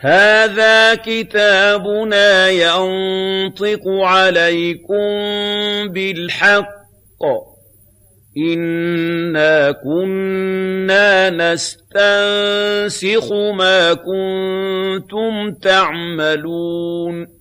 هَٰذَا كِتَابُنَا يَنطِقُ عَلَيْكُم بِالْحَقِّ ۚ إِنَّا كُنَّا نَسْتَنسِخُ مَا كُنتُمْ تَعْمَلُونَ